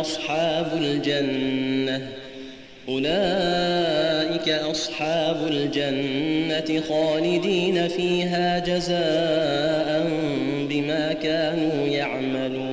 أصحاب الجنة. أولئك أصحاب الجنة خالدين فيها جزاء بما كانوا يعملون.